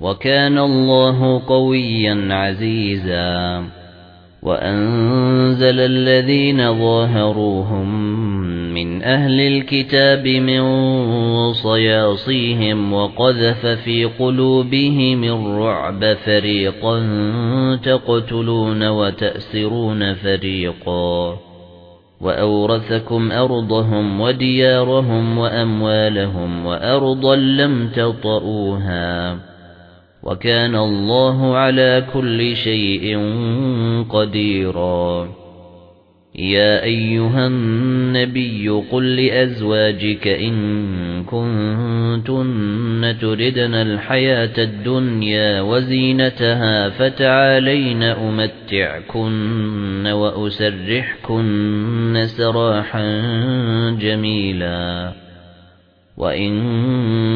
وَكَانَ اللَّهُ قَوِيًّا عَزِيزًا. وَأَنزَلَ الَّذِينَ ظَاهَرُوهُم مِّنْ أَهْلِ الْكِتَابِ مِنْ صَيَاصِيهِمْ وَقَذَفَ فِي قُلُوبِهِمُ الرُّعْبَ فَرِيقًا تَقْتُلُونَ وَتَأْسِرُونَ فَرِيقًا. وَأَوْرَثَكُمْ أَرْضَهُمْ وَدِيَارَهُمْ وَأَمْوَالَهُمْ وَأَرْضًا لَّمْ تَطَئُوهَا. وَكَانَ اللَّهُ عَلَى كُلِّ شَيْءٍ قَدِيرًا. يَا أَيُّهَا النَّبِيُّ قُل لِّأَزْوَاجِكَ إِن كُنتُنَّ تُرِدْنَ الْحَيَاةَ الدُّنْيَا وَزِينَتَهَا فَتَعَالَيْنَ أُمَتِّعْكُنَّ وَأُسَرِّحْكُنَّ سَرَاحًا جَمِيلًا. وَإِن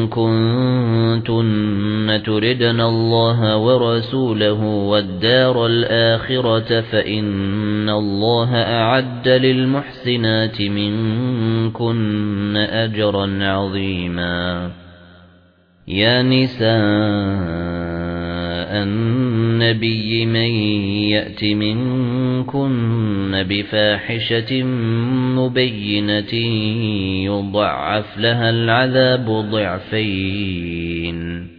كُنتُنَّ تُرِدْنَ اللَّهَ وَرَسُولَهُ وَالدَّارَ الْآخِرَةَ فَإِنَّ اللَّهَ أَعَدَّ لِلْمُحْسِنَاتِ مِنكُنَّ أَجْرًا عَظِيمًا. يَا نِسَاءَ النَّبِيِّ مَن يَأْتِ مِنكُنَّ بِفَاحِشَةٍ مُبَيِّنَةٍ يُضَاعَفْ لَهَا الْعَذَابُ ضِعْفَيْنِ.